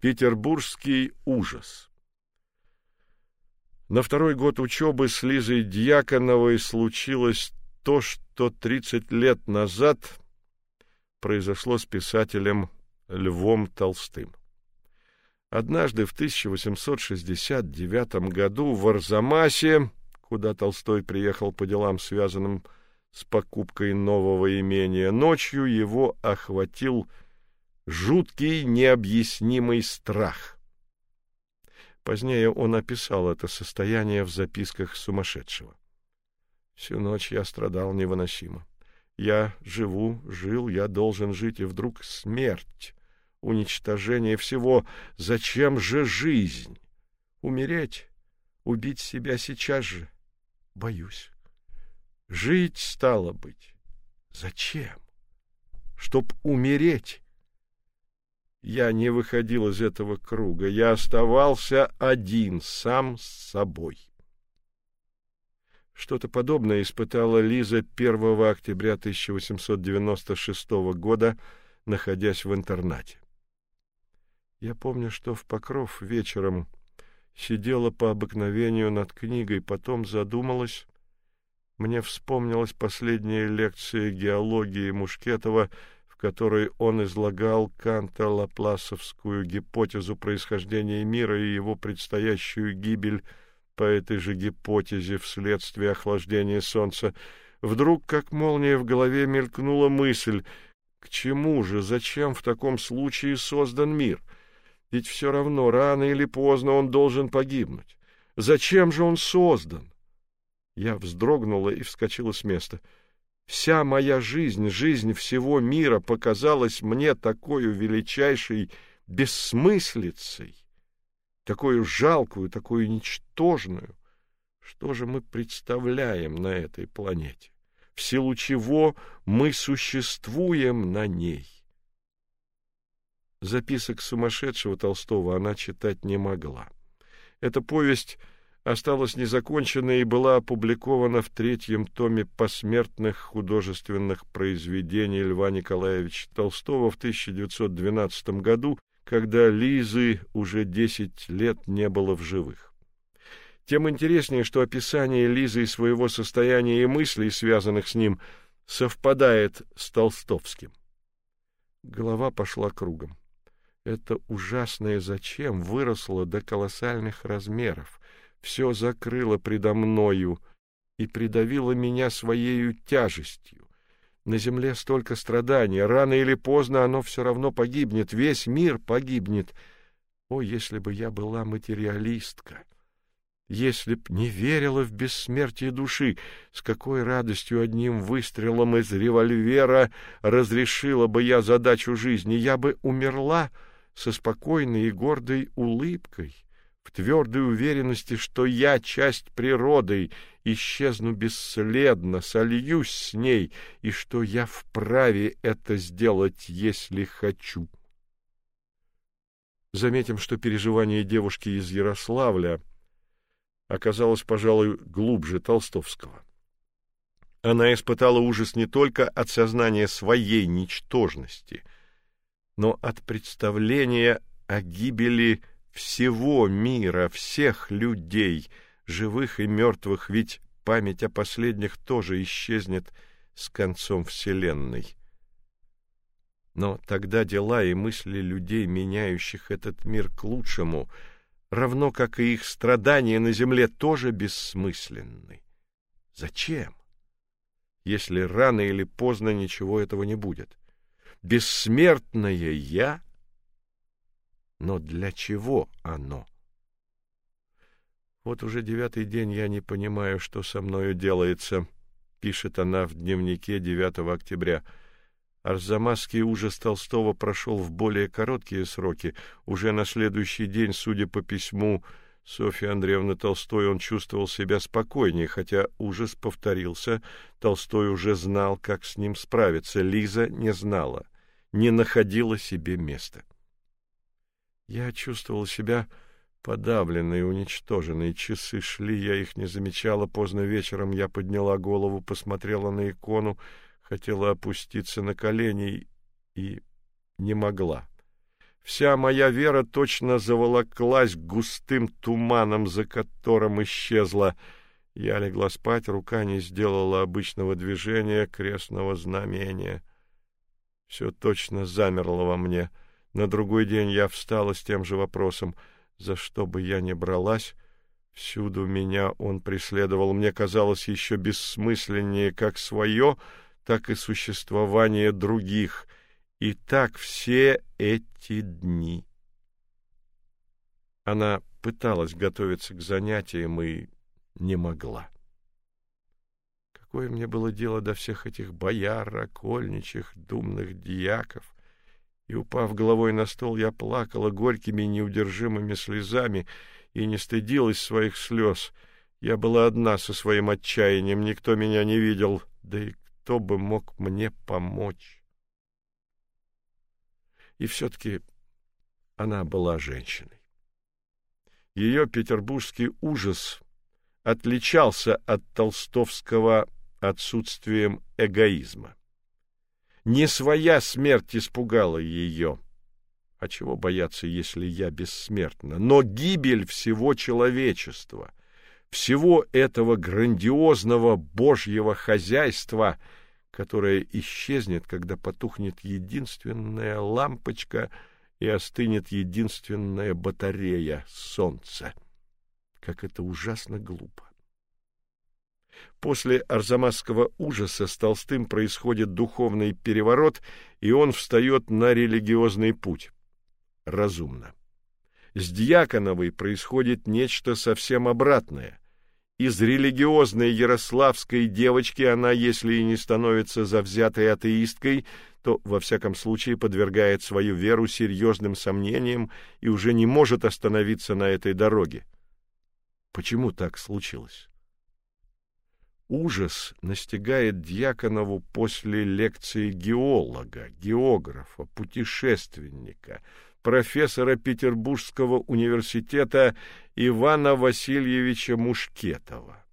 Петербургский ужас. На второй год учебы с Лизой Дьяконовой случилось то, что 30 лет назад произошло с писателем Львом Толстым. Однажды в 1869 году в Арзамасе, куда Толстой приехал по делам, связанным с покупкой нового имения, ночью его охватил жуткий необъяснимый страх. Позднее он описал это состояние в записках сумасшедшего. Всю ночь я страдал невыносимо. Я живу, жил, я должен жить, и вдруг смерть, уничтожение всего. Зачем же жизнь? Умереть, убить себя сейчас же? Боюсь. Жить стало быть. Зачем? Чтоб умереть. Я не выходил из этого круга, я оставался один, сам с собой. Что-то подобное испытала Лиза 1 октября 1896 года, находясь в интернате. Я помню, что в Покров вечером сидела по обыкновению над книгой, потом задумалась. Мне вспомнилась последняя лекция геологии Мушкетова которой он излагал канто-лапласовскую гипотезу происхождения мира и его предстоящую гибель по этой же гипотезе вследствие охлаждения солнца, вдруг как молния в голове мелькнула мысль: к чему же, зачем в таком случае создан мир? Ведь все равно рано или поздно он должен погибнуть. Зачем же он создан? Я вздрогнула и вскочила с места. Вся моя жизнь, жизнь всего мира показалась мне такой величайшей бессмыслицей, такой жалкую, такой ничтожную. Что же мы представляем на этой планете? В силу чего мы существуем на ней? Записок сумасшедшего Толстого она читать не могла. Эта повесть осталась незаконченной и была опубликована в третьем томе посмертных художественных произведений Льва Николаевича Толстого в 1912 году, когда Лизы уже десять лет не было в живых. Тем интереснее, что описание Лизы и своего состояния и мыслей, связанных с ним, совпадает с толстовским. Голова пошла кругом. Это ужасное зачем выросло до колоссальных размеров все закрыло предо мною и придавило меня своей тяжестью. На земле столько страданий, рано или поздно оно все равно погибнет, весь мир погибнет. О, если бы я была материалистка! Если б не верила в бессмертие души, с какой радостью одним выстрелом из револьвера разрешила бы я задачу жизни, я бы умерла со спокойной и гордой улыбкой в твердой уверенности, что я часть природы, исчезну бесследно, сольюсь с ней, и что я вправе это сделать, если хочу. Заметим, что переживание девушки из Ярославля оказалось, пожалуй, глубже Толстовского. Она испытала ужас не только от сознания своей ничтожности, но от представления о гибели всего мира, всех людей, живых и мертвых, ведь память о последних тоже исчезнет с концом вселенной. Но тогда дела и мысли людей, меняющих этот мир к лучшему, равно как и их страдания на земле, тоже бессмысленны. Зачем? Если рано или поздно ничего этого не будет. Бессмертное я но для чего оно? Вот уже девятый день я не понимаю, что со мною делается, пишет она в дневнике 9 октября. Арзамасский ужас Толстого прошел в более короткие сроки. Уже на следующий день, судя по письму Софьи Андреевны Толстой, он чувствовал себя спокойнее, хотя ужас повторился. Толстой уже знал, как с ним справиться. Лиза не знала, не находила себе места. Я чувствовал себя подавленной, уничтоженной. Часы шли, я их не замечала. Поздно вечером я подняла голову, посмотрела на икону, хотела опуститься на колени и не могла. Вся моя вера точно заволоклась густым туманом, за которым исчезла. Я легла спать, рука не сделала обычного движения крестного знамения. Все точно замерло во мне. На другой день я встала с тем же вопросом: за что бы я ни бралась, всюду меня он преследовал. Мне казалось еще бессмысленнее как свое, так и существование других. И так все эти дни. Она пыталась готовиться к занятиям и не могла. Какое мне было дело до всех этих бояр, окольничих, думных дьяков? И, упав головой на стол, я плакала горькими неудержимыми слезами и не стыдилась своих слез. Я была одна со своим отчаянием, никто меня не видел, да и кто бы мог мне помочь? И все-таки она была женщиной. Ее петербургский ужас отличался от толстовского отсутствием эгоизма. Не своя смерть испугала ее. А чего бояться, если я бессмертна? Но гибель всего человечества, всего этого грандиозного божьего хозяйства, которое исчезнет, когда потухнет единственная лампочка и остынет единственная батарея солнца. Как это ужасно глупо. После Арзамасского ужаса с Толстым происходит духовный переворот, и он встает на религиозный путь. Разумно. С Дьяконовой происходит нечто совсем обратное. Из религиозной ярославской девочки она, если и не становится завзятой атеисткой, то во всяком случае подвергает свою веру серьезным сомнениям и уже не может остановиться на этой дороге. Почему так случилось? Ужас настигает Дьяконову после лекции геолога, географа, путешественника, профессора Петербургского университета Ивана Васильевича Мушкетова.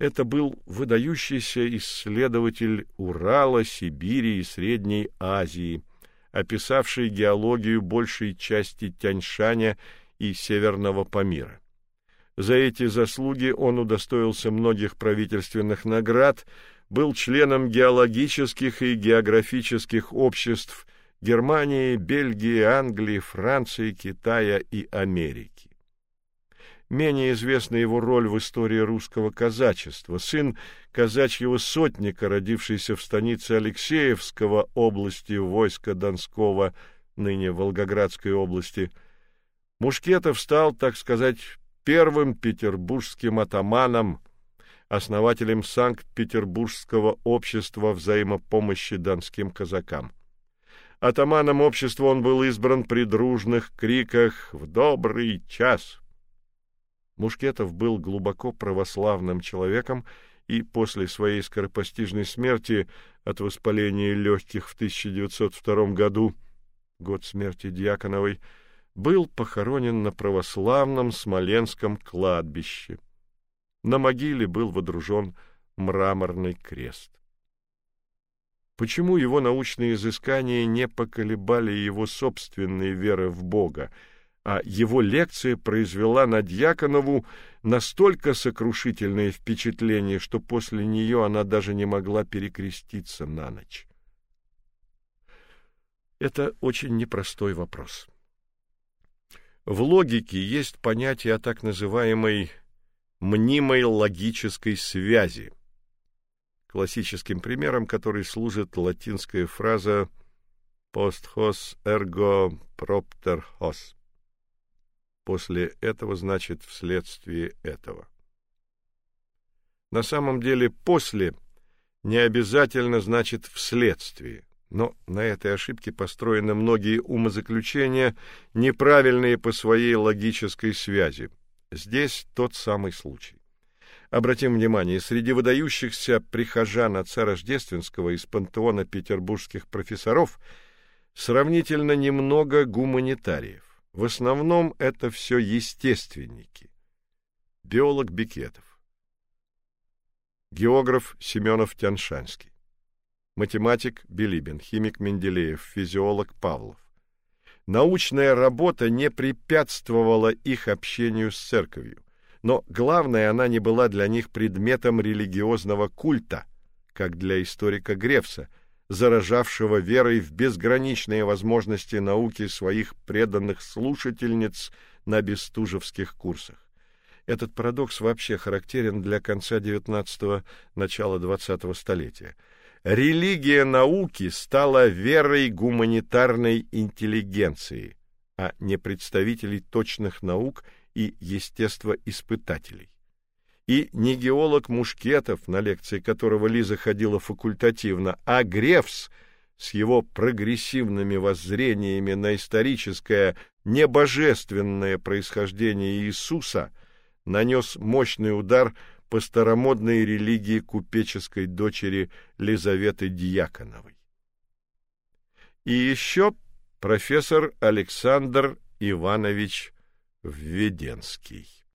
Это был выдающийся исследователь Урала, Сибири и Средней Азии, описавший геологию большей части Тяньшаня и Северного Памира. За эти заслуги он удостоился многих правительственных наград, был членом геологических и географических обществ Германии, Бельгии, Англии, Франции, Китая и Америки. Менее известна его роль в истории русского казачества. Сын казачьего сотника, родившийся в станице Алексеевского области войска Донского, ныне Волгоградской области, Мушкетов стал, так сказать, первым петербургским атаманом, основателем Санкт-Петербургского общества взаимопомощи донским казакам. Атаманом общества он был избран при дружных криках «В добрый час!». Мушкетов был глубоко православным человеком и после своей скоропостижной смерти от воспаления легких в 1902 году, год смерти Дьяконовой, был похоронен на православном Смоленском кладбище. На могиле был водружен мраморный крест. Почему его научные изыскания не поколебали его собственной веры в Бога, а его лекция произвела на Дьяконову настолько сокрушительное впечатление, что после нее она даже не могла перекреститься на ночь? Это очень непростой вопрос. В логике есть понятие о так называемой мнимой логической связи. Классическим примером которой служит латинская фраза post hoc ergo propter hos. После этого значит вследствие этого. На самом деле после не обязательно значит вследствие. Но на этой ошибке построены многие умозаключения, неправильные по своей логической связи. Здесь тот самый случай. Обратим внимание, среди выдающихся прихожан отца Рождественского из пантеона петербургских профессоров сравнительно немного гуманитариев. В основном это все естественники. Биолог Бекетов, географ Семенов Тяншанский математик Билибин, химик Менделеев, физиолог Павлов, Научная работа не препятствовала их общению с церковью, но главное, она не была для них предметом религиозного культа, как для историка Гревса, заражавшего верой в безграничные возможности науки своих преданных слушательниц на бестужевских курсах. Этот парадокс вообще характерен для конца XIX начала XX столетия. Религия науки стала верой гуманитарной интеллигенции, а не представителей точных наук и естествоиспытателей. И не геолог Мушкетов, на лекции которого Лиза ходила факультативно, а Гревс с его прогрессивными воззрениями на историческое небожественное происхождение Иисуса нанес мощный удар по старомодной религии купеческой дочери Лизаветы Дьяконовой. И еще профессор Александр Иванович Введенский.